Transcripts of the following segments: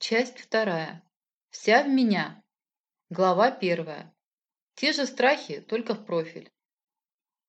Часть вторая. Вся в меня. Глава первая. Те же страхи, только в профиль.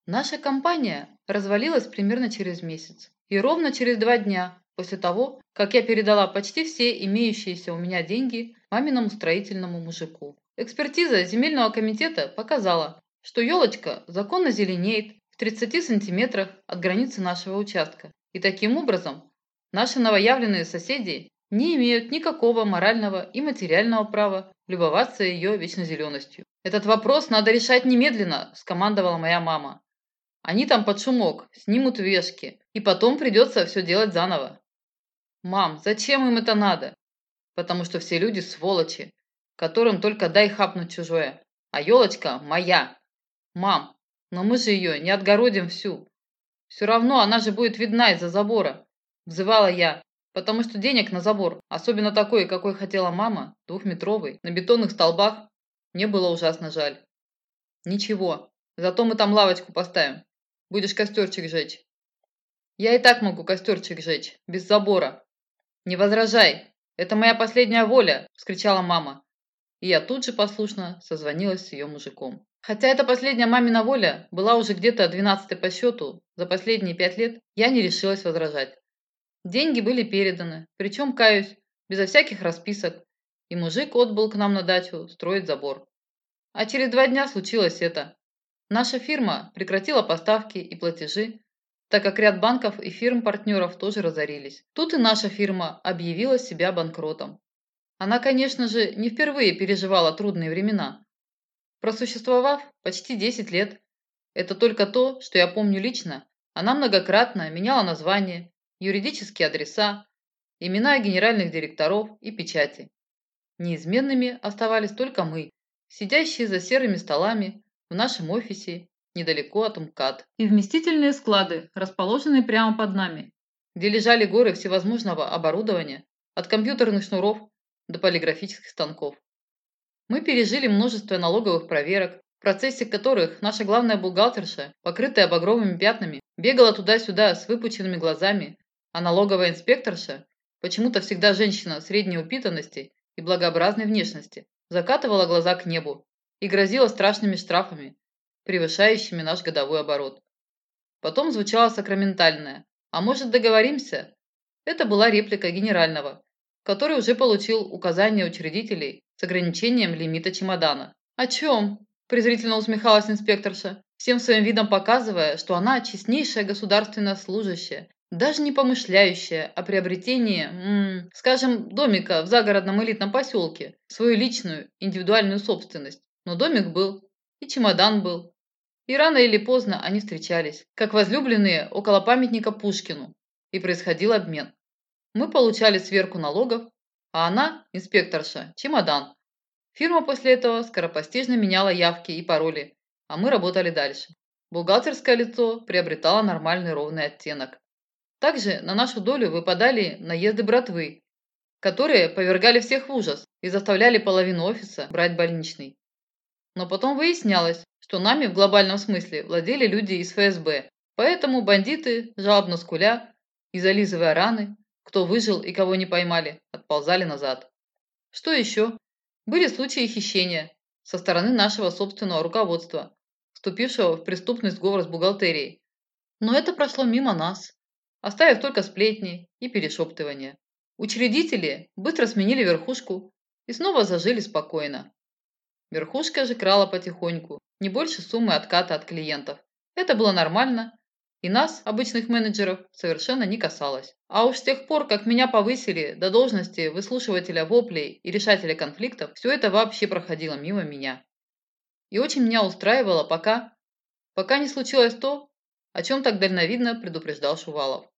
Наша компания развалилась примерно через месяц. И ровно через два дня после того, как я передала почти все имеющиеся у меня деньги маминому строительному мужику. Экспертиза земельного комитета показала, что елочка законно зеленеет в 30 сантиметрах от границы нашего участка. И таким образом наши новоявленные соседи не имеют никакого морального и материального права любоваться ее вечнозеленостью. «Этот вопрос надо решать немедленно», – скомандовала моя мама. «Они там под шумок, снимут вешки, и потом придется все делать заново». «Мам, зачем им это надо?» «Потому что все люди сволочи, которым только дай хапнуть чужое, а елочка моя». «Мам, но мы же ее не отгородим всю. Все равно она же будет видна из-за забора», – взывала я, Потому что денег на забор, особенно такой, какой хотела мама, двухметровый, на бетонных столбах, мне было ужасно жаль. Ничего, зато мы там лавочку поставим. Будешь костерчик жечь. Я и так могу костерчик жечь, без забора. Не возражай, это моя последняя воля, вскричала мама. И я тут же послушно созвонилась с ее мужиком. Хотя эта последняя мамина воля была уже где-то двенадцатой по счету за последние пять лет, я не решилась возражать. Деньги были переданы, причем, каюсь, безо всяких расписок, и мужик отбыл к нам на дачу строить забор. А через два дня случилось это. Наша фирма прекратила поставки и платежи, так как ряд банков и фирм-партнеров тоже разорились. Тут и наша фирма объявила себя банкротом. Она, конечно же, не впервые переживала трудные времена. Просуществовав почти 10 лет, это только то, что я помню лично, она многократно меняла название, юридические адреса, имена генеральных директоров и печати. Неизменными оставались только мы, сидящие за серыми столами в нашем офисе недалеко от МКАД. И вместительные склады, расположенные прямо под нами, где лежали горы всевозможного оборудования, от компьютерных шнуров до полиграфических станков. Мы пережили множество налоговых проверок, в процессе которых наша главная бухгалтерша, покрытая багровыми пятнами, бегала туда-сюда с выпученными глазами, а налоговая инспекторша, почему-то всегда женщина средней упитанности и благообразной внешности, закатывала глаза к небу и грозила страшными штрафами, превышающими наш годовой оборот. Потом звучало сакраментальное «А может, договоримся?» Это была реплика генерального, который уже получил указание учредителей с ограничением лимита чемодана. «О чем?» – презрительно усмехалась инспекторша, всем своим видом показывая, что она честнейшая государственная служащая даже не помышляющая о приобретении, м, скажем, домика в загородном элитном поселке, свою личную, индивидуальную собственность. Но домик был, и чемодан был. И рано или поздно они встречались, как возлюбленные около памятника Пушкину, и происходил обмен. Мы получали сверку налогов, а она, инспекторша, чемодан. Фирма после этого скоропостижно меняла явки и пароли, а мы работали дальше. Бухгалтерское лицо приобретало нормальный ровный оттенок. Также на нашу долю выпадали наезды братвы, которые повергали всех в ужас и заставляли половину офиса брать больничный. Но потом выяснялось, что нами в глобальном смысле владели люди из ФСБ, поэтому бандиты, жалобно скуля и зализывая раны, кто выжил и кого не поймали, отползали назад. Что еще? Были случаи хищения со стороны нашего собственного руководства, вступившего в преступный сговор с бухгалтерией. Но это прошло мимо нас оставив только сплетни и перешептывания. Учредители быстро сменили верхушку и снова зажили спокойно. Верхушка же крала потихоньку, не больше суммы отката от клиентов. Это было нормально, и нас, обычных менеджеров, совершенно не касалось. А уж с тех пор, как меня повысили до должности выслушивателя воплей и решателя конфликтов, все это вообще проходило мимо меня. И очень меня устраивало, пока... Пока не случилось то, о чем так дальновидно предупреждал Шувалов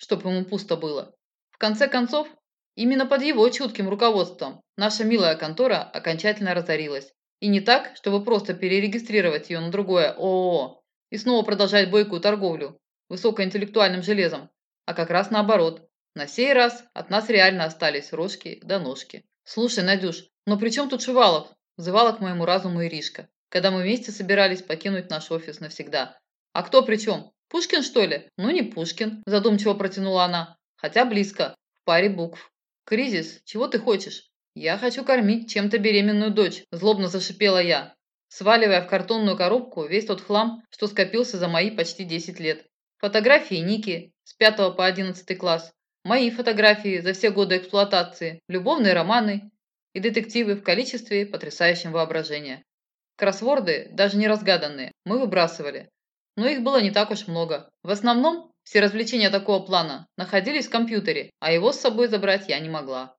чтоб ему пусто было. В конце концов, именно под его чутким руководством наша милая контора окончательно разорилась. И не так, чтобы просто перерегистрировать ее на другое ООО и снова продолжать бойкую торговлю высокоинтеллектуальным железом, а как раз наоборот. На сей раз от нас реально остались рожки да ножки. «Слушай, Надюш, но при чем тут Шувалов?» – взывала к моему разуму Иришка, когда мы вместе собирались покинуть наш офис навсегда. «А кто при чем? «Пушкин, что ли?» «Ну, не Пушкин», – задумчиво протянула она. «Хотя близко, в паре букв». «Кризис, чего ты хочешь?» «Я хочу кормить чем-то беременную дочь», – злобно зашипела я, сваливая в картонную коробку весь тот хлам, что скопился за мои почти 10 лет. Фотографии Ники с 5 по 11 класс, мои фотографии за все годы эксплуатации, любовные романы и детективы в количестве потрясающем воображения. Кроссворды, даже не разгаданные, мы выбрасывали. Но их было не так уж много. В основном все развлечения такого плана находились в компьютере, а его с собой забрать я не могла.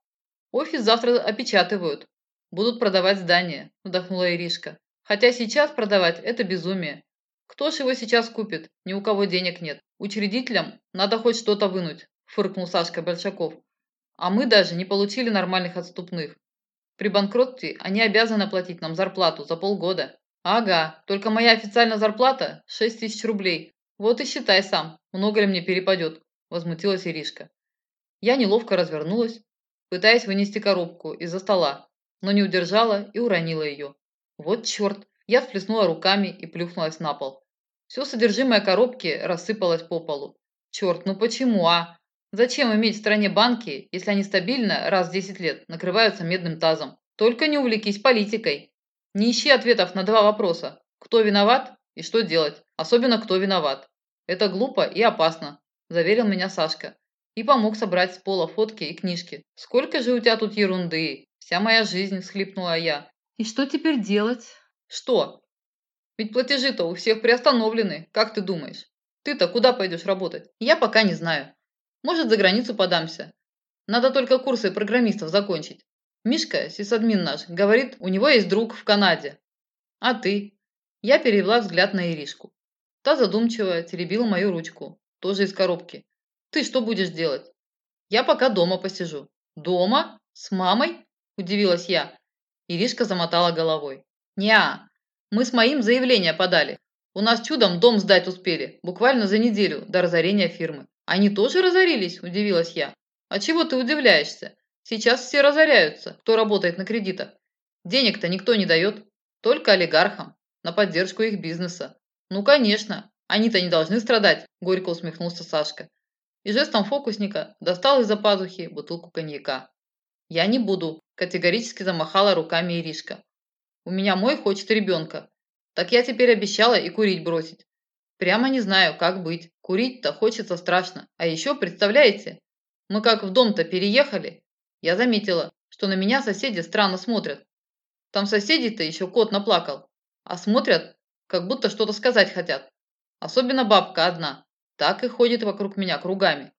«Офис завтра опечатывают. Будут продавать здание», – вдохнула Иришка. «Хотя сейчас продавать – это безумие. Кто ж его сейчас купит? Ни у кого денег нет. Учредителям надо хоть что-то вынуть, фыркнул Сашка Большаков. А мы даже не получили нормальных отступных. При банкротстве они обязаны платить нам зарплату за полгода. Ага, только моя официальная зарплата – 6 тысяч рублей. Вот и считай сам, много ли мне перепадет, возмутилась Иришка. Я неловко развернулась, пытаясь вынести коробку из-за стола, но не удержала и уронила ее. Вот черт, я всплеснула руками и плюхнулась на пол. Все содержимое коробки рассыпалось по полу. Черт, ну почему, а? Зачем иметь в стране банки, если они стабильно раз в 10 лет накрываются медным тазом? Только не увлекись политикой. Не ищи ответов на два вопроса. Кто виноват и что делать? Особенно кто виноват. Это глупо и опасно, заверил меня Сашка. И помог собрать с пола фотки и книжки. Сколько же у тебя тут ерунды? Вся моя жизнь, всхлипнула я. И что теперь делать? Что? Ведь платежи-то у всех приостановлены, как ты думаешь? Ты-то куда пойдешь работать? Я пока не знаю. Может, за границу подамся. Надо только курсы программистов закончить. Мишка, сисадмин наш, говорит, у него есть друг в Канаде. А ты? Я перевела взгляд на Иришку. Та задумчиво теребила мою ручку, тоже из коробки. Ты что будешь делать? Я пока дома посижу. Дома? С мамой? Удивилась я. Иришка замотала головой. Неа, мы с моим заявление подали. У нас чудом дом сдать успели, буквально за неделю до разорения фирмы. Они тоже разорились, удивилась я. А чего ты удивляешься? Сейчас все разоряются, кто работает на кредитах. Денег-то никто не дает, только олигархам, на поддержку их бизнеса. Ну, конечно, они-то не должны страдать, горько усмехнулся Сашка. И жестом фокусника достал из-за пазухи бутылку коньяка. Я не буду, категорически замахала руками Иришка. У меня мой хочет ребенка. Так я теперь обещала и курить бросить. Прямо не знаю, как быть. Курить-то хочется страшно. А еще, представляете, мы как в дом-то переехали. Я заметила, что на меня соседи странно смотрят. Там соседи-то еще кот наплакал. А смотрят, как будто что-то сказать хотят. Особенно бабка одна. Так и ходит вокруг меня кругами.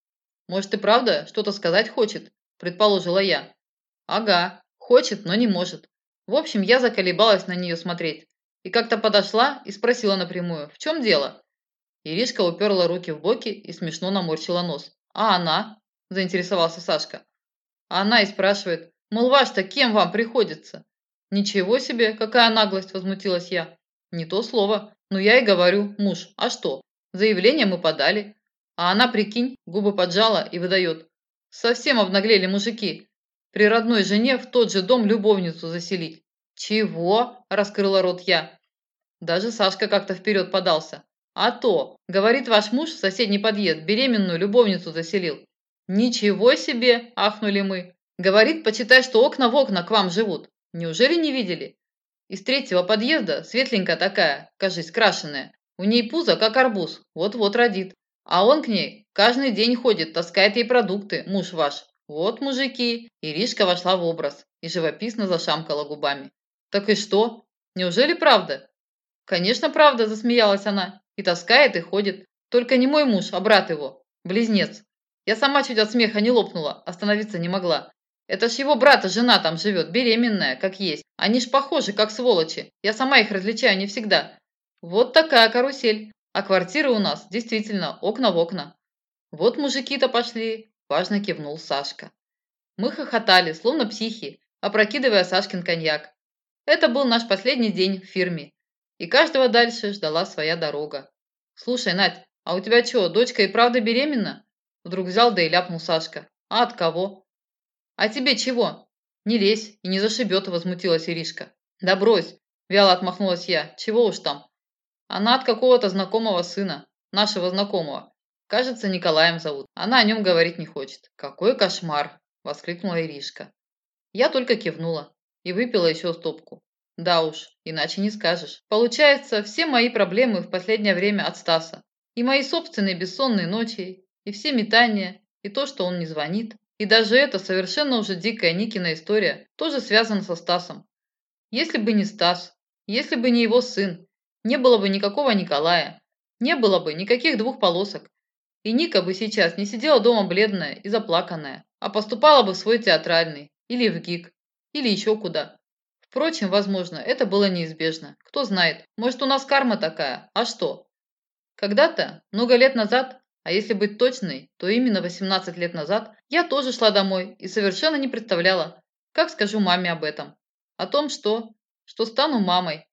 Может и правда что-то сказать хочет, предположила я. Ага, хочет, но не может. В общем, я заколебалась на нее смотреть. И как-то подошла и спросила напрямую, в чем дело? Иришка уперла руки в боки и смешно наморщила нос. «А она?» – заинтересовался Сашка. А она и спрашивает, мол, ваш-то кем вам приходится? «Ничего себе, какая наглость!» – возмутилась я. «Не то слово. Но я и говорю, муж, а что? Заявление мы подали. А она, прикинь, губы поджала и выдает. Совсем обнаглели мужики. При родной жене в тот же дом любовницу заселить. «Чего?» – раскрыла рот я. Даже Сашка как-то вперед подался. «А то, говорит ваш муж в соседний подъезд, беременную любовницу заселил». «Ничего себе!» – ахнули мы. «Говорит, почитай, что окна в окна к вам живут. Неужели не видели?» Из третьего подъезда светленькая такая, кажись, крашеная. У ней пузо, как арбуз, вот-вот родит. А он к ней каждый день ходит, таскает ей продукты, муж ваш. «Вот, мужики!» Иришка вошла в образ и живописно зашамкала губами. «Так и что? Неужели правда?» «Конечно, правда!» – засмеялась она. «И таскает, и ходит. Только не мой муж, а брат его. Близнец. Я сама чуть от смеха не лопнула, остановиться не могла. Это ж его брата жена там живет, беременная, как есть. Они ж похожи, как сволочи. Я сама их различаю не всегда. Вот такая карусель. А квартира у нас действительно окна в окна. Вот мужики-то пошли, Важно кивнул Сашка. Мы хохотали, словно психи, опрокидывая Сашкин коньяк. Это был наш последний день в фирме, и каждого дальше ждала своя дорога. «Слушай, Надь, а у тебя что, дочка и правда беременна?» Вдруг взял да и ляпнул Сашка. «А от кого?» «А тебе чего?» «Не лезь и не зашибет», – возмутилась Иришка. «Да брось!» – вяло отмахнулась я. «Чего уж там?» «Она от какого-то знакомого сына, нашего знакомого. Кажется, Николаем зовут. Она о нем говорить не хочет. Какой кошмар. – воскликнула Иришка. Я только кивнула и выпила еще стопку. Да уж, иначе не скажешь. Получается, все мои проблемы в последнее время от Стаса. И мои собственные бессонные ночи, и все метания, и то, что он не звонит. И даже эта совершенно уже дикая Никина история тоже связана со Стасом. Если бы не Стас, если бы не его сын, не было бы никакого Николая, не было бы никаких двух полосок. И Ника бы сейчас не сидела дома бледная и заплаканная, а поступала бы в свой театральный, или в ГИК, или еще куда. Впрочем, возможно, это было неизбежно. Кто знает, может у нас карма такая, а что? Когда-то, много лет назад, а если быть точной, то именно 18 лет назад, я тоже шла домой и совершенно не представляла, как скажу маме об этом. О том, что... что стану мамой.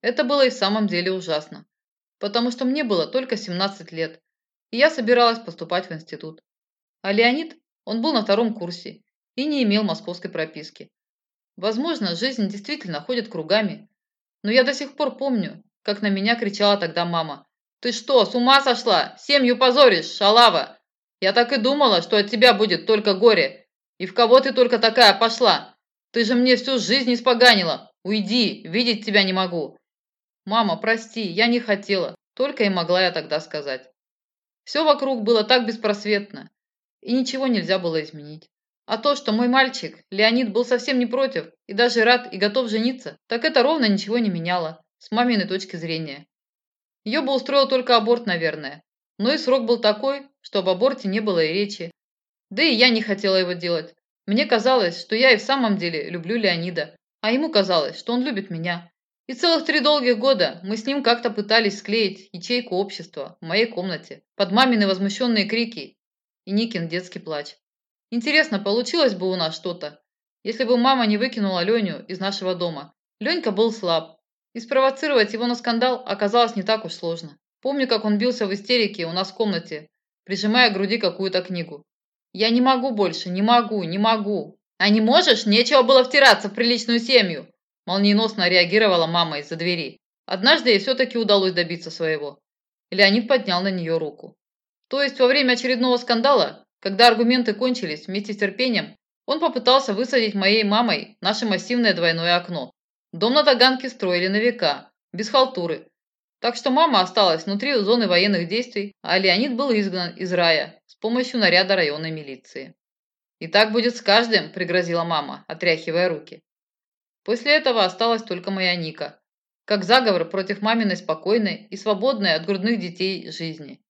Это было и в самом деле ужасно. Потому что мне было только 17 лет, и я собиралась поступать в институт. А Леонид, он был на втором курсе и не имел московской прописки. Возможно, жизнь действительно ходит кругами, но я до сих пор помню, как на меня кричала тогда мама. «Ты что, с ума сошла? Семью позоришь, шалава! Я так и думала, что от тебя будет только горе. И в кого ты только такая пошла? Ты же мне всю жизнь испоганила. Уйди, видеть тебя не могу». «Мама, прости, я не хотела», только и могла я тогда сказать. Все вокруг было так беспросветно, и ничего нельзя было изменить. А то, что мой мальчик, Леонид, был совсем не против и даже рад и готов жениться, так это ровно ничего не меняло, с маминой точки зрения. Ее бы устроил только аборт, наверное. Но и срок был такой, что об аборте не было и речи. Да и я не хотела его делать. Мне казалось, что я и в самом деле люблю Леонида, а ему казалось, что он любит меня. И целых три долгих года мы с ним как-то пытались склеить ячейку общества в моей комнате под мамины возмущенные крики и Никин детский плач. Интересно, получилось бы у нас что-то, если бы мама не выкинула Леню из нашего дома. Ленька был слаб, и спровоцировать его на скандал оказалось не так уж сложно. Помню, как он бился в истерике у нас в комнате, прижимая к груди какую-то книгу. «Я не могу больше, не могу, не могу». «А не можешь? Нечего было втираться в приличную семью!» Молниеносно реагировала мама из-за двери. Однажды ей все-таки удалось добиться своего. Леонид поднял на нее руку. То есть во время очередного скандала, когда аргументы кончились вместе с терпением, он попытался высадить моей мамой наше массивное двойное окно. Дом на Таганке строили на века, без халтуры. Так что мама осталась внутри зоны военных действий, а Леонид был изгнан из рая с помощью наряда районной милиции. «И так будет с каждым», – пригрозила мама, отряхивая руки. После этого осталась только моя Ника, как заговор против маминой спокойной и свободной от грудных детей жизни.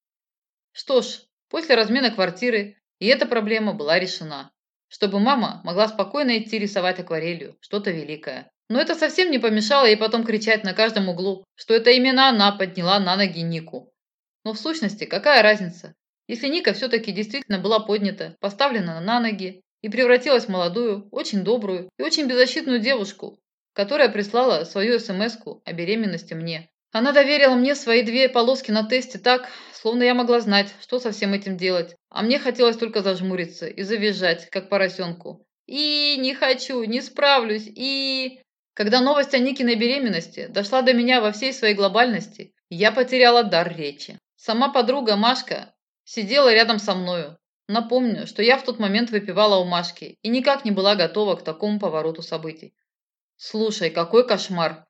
Что ж, после размена квартиры и эта проблема была решена, чтобы мама могла спокойно идти рисовать акварелью, что-то великое. Но это совсем не помешало ей потом кричать на каждом углу, что это именно она подняла на ноги Нику. Но в сущности, какая разница, если Ника все-таки действительно была поднята, поставлена на ноги и превратилась в молодую, очень добрую и очень беззащитную девушку, которая прислала свою смс о беременности мне. Она доверила мне свои две полоски на тесте так, словно я могла знать, что со всем этим делать. А мне хотелось только зажмуриться и завизжать, как поросенку. И не хочу, не справлюсь, и... Когда новость о Никиной беременности дошла до меня во всей своей глобальности, я потеряла дар речи. Сама подруга Машка сидела рядом со мною, Напомню, что я в тот момент выпивала у Машки и никак не была готова к такому повороту событий. «Слушай, какой кошмар!»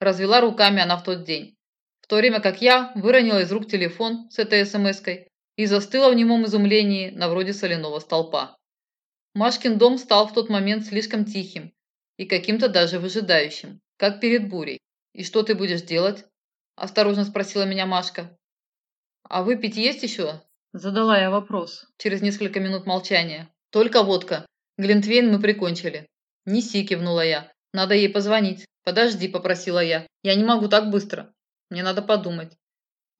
Развела руками она в тот день, в то время как я выронила из рук телефон с этой смс-кой и застыла в немом изумлении на вроде соляного столпа. Машкин дом стал в тот момент слишком тихим и каким-то даже выжидающим, как перед бурей. «И что ты будешь делать?» – осторожно спросила меня Машка. «А выпить есть еще?» Задала я вопрос через несколько минут молчания. «Только водка. Глинтвейн мы прикончили». «Неси», – кивнула я. «Надо ей позвонить». «Подожди», – попросила я. «Я не могу так быстро. Мне надо подумать.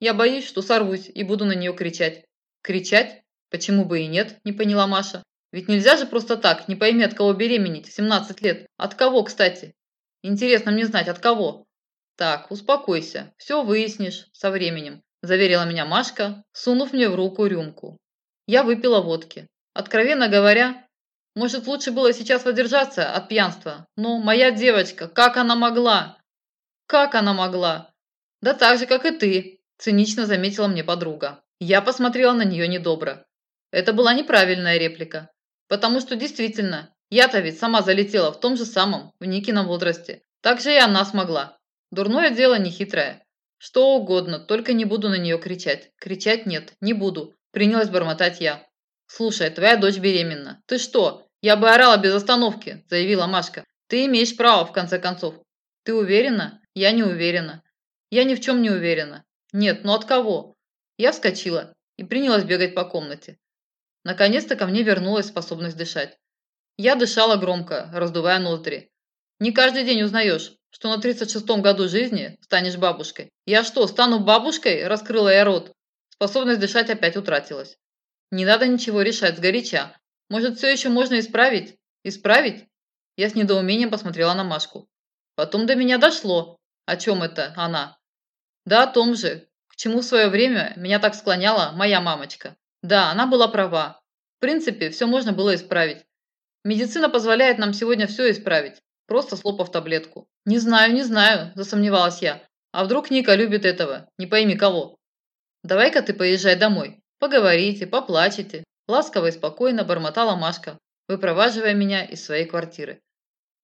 Я боюсь, что сорвусь и буду на нее кричать». «Кричать? Почему бы и нет?» – не поняла Маша. «Ведь нельзя же просто так, не пойми, от кого беременеть, 17 лет. От кого, кстати? Интересно мне знать, от кого?» «Так, успокойся. Все выяснишь со временем заверила меня Машка, сунув мне в руку рюмку. Я выпила водки. Откровенно говоря, может, лучше было сейчас воздержаться от пьянства, но моя девочка, как она могла? Как она могла? Да так же, как и ты, цинично заметила мне подруга. Я посмотрела на нее недобро. Это была неправильная реплика. Потому что действительно, я-то ведь сама залетела в том же самом, в Никином возрасте. Так же и она смогла. Дурное дело нехитрое. Что угодно, только не буду на нее кричать. Кричать нет, не буду. Принялась бормотать я. «Слушай, твоя дочь беременна. Ты что? Я бы орала без остановки», – заявила Машка. «Ты имеешь право, в конце концов». «Ты уверена?» «Я не уверена». «Я ни в чем не уверена». «Нет, но от кого?» Я вскочила и принялась бегать по комнате. Наконец-то ко мне вернулась способность дышать. Я дышала громко, раздувая ноздри. Не каждый день узнаешь, что на 36-м году жизни станешь бабушкой. Я что, стану бабушкой? Раскрыла я рот. Способность дышать опять утратилась. Не надо ничего решать сгоряча. Может, все еще можно исправить? Исправить? Я с недоумением посмотрела на Машку. Потом до меня дошло. О чем это она? Да о том же, к чему в свое время меня так склоняла моя мамочка. Да, она была права. В принципе, все можно было исправить. Медицина позволяет нам сегодня все исправить, просто слопав таблетку. Не знаю, не знаю, засомневалась я. А вдруг Ника любит этого, не пойми кого. «Давай-ка ты поезжай домой. Поговорите, поплачете», – ласково и спокойно бормотала Машка, выпроваживая меня из своей квартиры.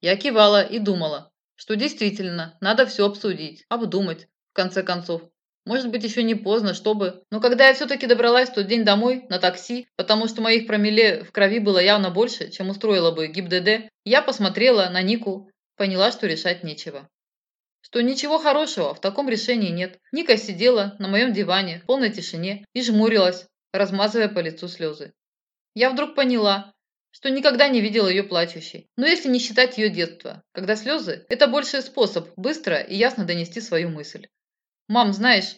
Я кивала и думала, что действительно надо все обсудить, обдумать, в конце концов. Может быть, еще не поздно, чтобы... Но когда я все-таки добралась в тот день домой на такси, потому что моих промилле в крови было явно больше, чем устроила бы ГИБДД, я посмотрела на Нику, поняла, что решать нечего что ничего хорошего в таком решении нет. Ника сидела на моем диване в полной тишине и жмурилась, размазывая по лицу слезы. Я вдруг поняла, что никогда не видела ее плачущей. Но если не считать ее детства, когда слезы – это больший способ быстро и ясно донести свою мысль. «Мам, знаешь,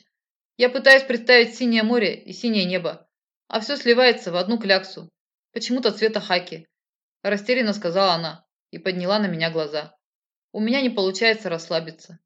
я пытаюсь представить синее море и синее небо, а все сливается в одну кляксу, почему-то цвета хаки», – растерянно сказала она и подняла на меня глаза. У меня не получается расслабиться.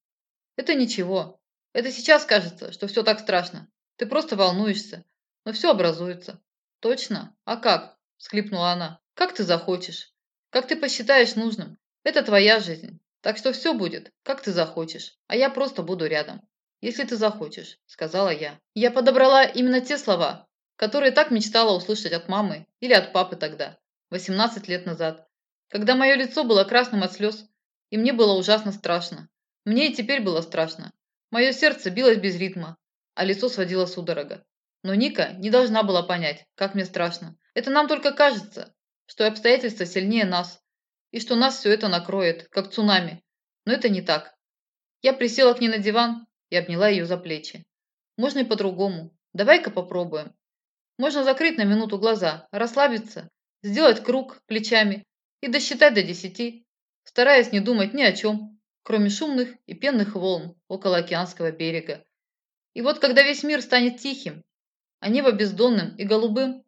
Это ничего. Это сейчас кажется, что все так страшно. Ты просто волнуешься. Но все образуется. Точно? А как? Схлипнула она. Как ты захочешь. Как ты посчитаешь нужным. Это твоя жизнь. Так что все будет, как ты захочешь. А я просто буду рядом. Если ты захочешь, сказала я. Я подобрала именно те слова, которые так мечтала услышать от мамы или от папы тогда, 18 лет назад, когда мое лицо было красным от слез, и мне было ужасно страшно. Мне и теперь было страшно. Мое сердце билось без ритма, а лицо сводило судорога. Но Ника не должна была понять, как мне страшно. Это нам только кажется, что обстоятельства сильнее нас, и что нас все это накроет, как цунами. Но это не так. Я присела к ней на диван и обняла ее за плечи. Можно и по-другому. Давай-ка попробуем. Можно закрыть на минуту глаза, расслабиться, сделать круг плечами и досчитать до десяти, стараясь не думать ни о чем, кроме шумных и пенных волн около океанского берега. И вот когда весь мир станет тихим, а небо бездонным и голубым,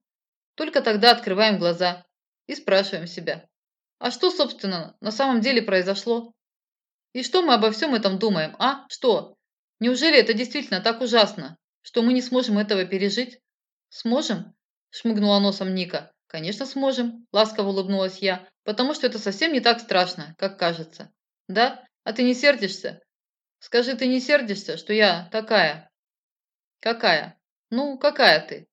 только тогда открываем глаза и спрашиваем себя, а что, собственно, на самом деле произошло? И что мы обо всем этом думаем, а? Что? Неужели это действительно так ужасно, что мы не сможем этого пережить? Сможем? Шмыгнула носом Ника. Конечно, сможем, ласково улыбнулась я, потому что это совсем не так страшно, как кажется. Да? А ты не сердишься? Скажи, ты не сердишься, что я такая? Какая? Ну, какая ты?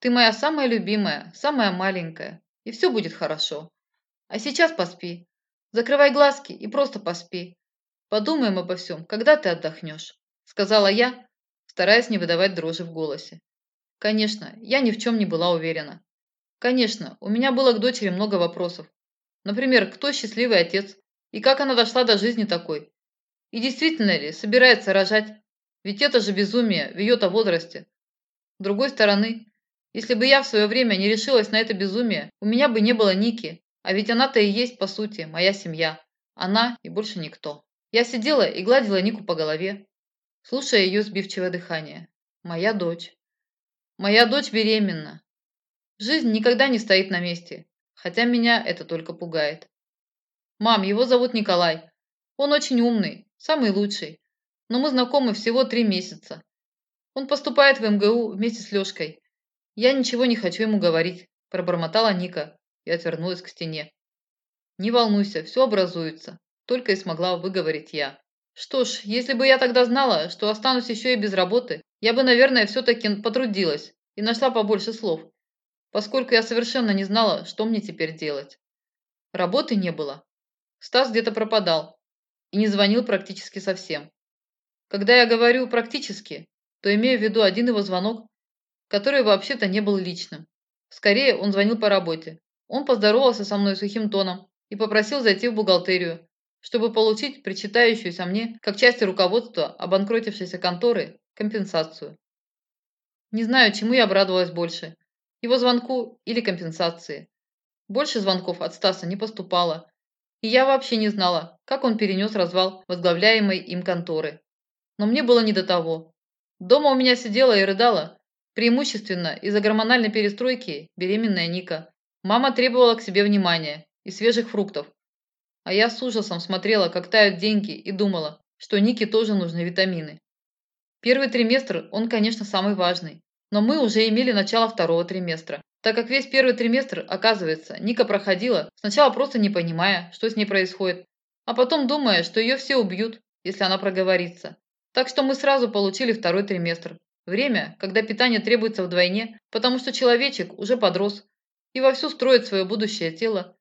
Ты моя самая любимая, самая маленькая. И все будет хорошо. А сейчас поспи. Закрывай глазки и просто поспи. Подумаем обо всем, когда ты отдохнешь. Сказала я, стараясь не выдавать дрожи в голосе. Конечно, я ни в чем не была уверена. Конечно, у меня было к дочери много вопросов. Например, кто счастливый отец? И как она дошла до жизни такой? И действительно ли собирается рожать? Ведь это же безумие в ее-то возрасте. С другой стороны, если бы я в свое время не решилась на это безумие, у меня бы не было Ники, а ведь она-то и есть, по сути, моя семья. Она и больше никто. Я сидела и гладила Нику по голове, слушая ее сбивчивое дыхание. Моя дочь. Моя дочь беременна. Жизнь никогда не стоит на месте, хотя меня это только пугает. «Мам, его зовут Николай. Он очень умный, самый лучший. Но мы знакомы всего три месяца. Он поступает в МГУ вместе с Лешкой. Я ничего не хочу ему говорить», – пробормотала Ника и отвернулась к стене. «Не волнуйся, все образуется», – только и смогла выговорить я. Что ж, если бы я тогда знала, что останусь еще и без работы, я бы, наверное, все-таки потрудилась и нашла побольше слов. поскольку я совершенно не знала, что мне теперь делать. Работы не было. Стас где-то пропадал и не звонил практически совсем. Когда я говорю «практически», то имею в виду один его звонок, который вообще-то не был личным. Скорее, он звонил по работе. Он поздоровался со мной сухим тоном и попросил зайти в бухгалтерию, чтобы получить причитающуюся мне, как части руководства обанкротившейся конторы, компенсацию. Не знаю, чему я обрадовалась больше – его звонку или компенсации. Больше звонков от Стаса не поступало, и я вообще не знала, как он перенес развал возглавляемой им конторы. Но мне было не до того. Дома у меня сидела и рыдала, преимущественно из-за гормональной перестройки беременная Ника. Мама требовала к себе внимания и свежих фруктов. А я с ужасом смотрела, как тают деньги и думала, что Нике тоже нужны витамины. Первый триместр, он, конечно, самый важный. Но мы уже имели начало второго триместра. Так как весь первый триместр, оказывается, Ника проходила, сначала просто не понимая, что с ней происходит, а потом думая, что ее все убьют, если она проговорится. Так что мы сразу получили второй триместр. Время, когда питание требуется вдвойне, потому что человечек уже подрос и вовсю строит свое будущее тело,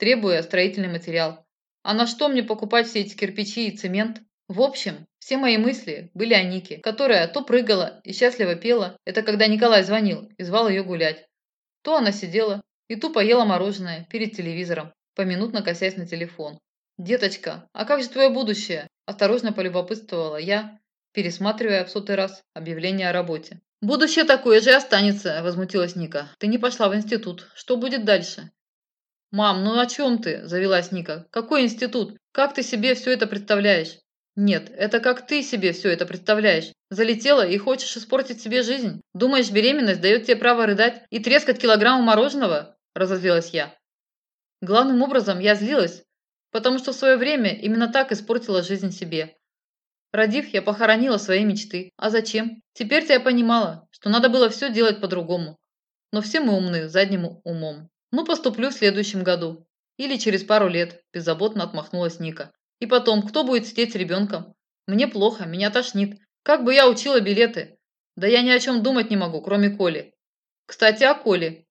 требуя строительный материал. А на что мне покупать все эти кирпичи и цемент? В общем, все мои мысли были о Нике, которая то прыгала и счастливо пела, это когда Николай звонил и звал ее гулять, то она сидела и тупо ела мороженое перед телевизором, поминутно косясь на телефон. «Деточка, а как же твое будущее?» – осторожно полюбопытствовала я, пересматривая в сотый раз объявление о работе. «Будущее такое же и останется», – возмутилась Ника. «Ты не пошла в институт. Что будет дальше?» «Мам, ну о чем ты?» – завелась Ника. «Какой институт? Как ты себе все это представляешь?» «Нет, это как ты себе все это представляешь. Залетела и хочешь испортить себе жизнь? Думаешь, беременность дает тебе право рыдать и трескать килограмму мороженого?» – разозлилась я. Главным образом я злилась, потому что в свое время именно так испортила жизнь себе. Родив, я похоронила свои мечты. А зачем? Теперь-то я понимала, что надо было все делать по-другому. Но все мы умны задним умом. Ну, поступлю в следующем году. Или через пару лет, беззаботно отмахнулась Ника. И потом, кто будет сидеть с ребенком? Мне плохо, меня тошнит. Как бы я учила билеты? Да я ни о чем думать не могу, кроме Коли. Кстати, о Коле.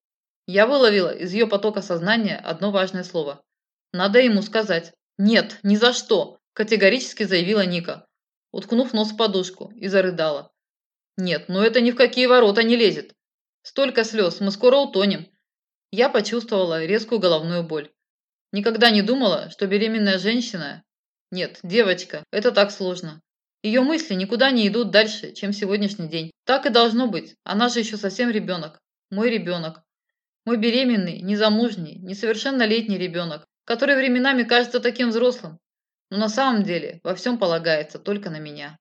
Я выловила из ее потока сознания одно важное слово. Надо ему сказать. Нет, ни за что, категорически заявила Ника, уткнув нос в подушку и зарыдала. Нет, ну это ни в какие ворота не лезет. Столько слез, мы скоро утонем. Я почувствовала резкую головную боль. Никогда не думала, что беременная женщина нет, девочка, это так сложно. Ее мысли никуда не идут дальше, чем сегодняшний день. Так и должно быть. Она же еще совсем ребенок. Мой ребенок. Мой беременный, незамужний, несовершеннолетний ребенок, который временами кажется таким взрослым, но на самом деле во всем полагается только на меня.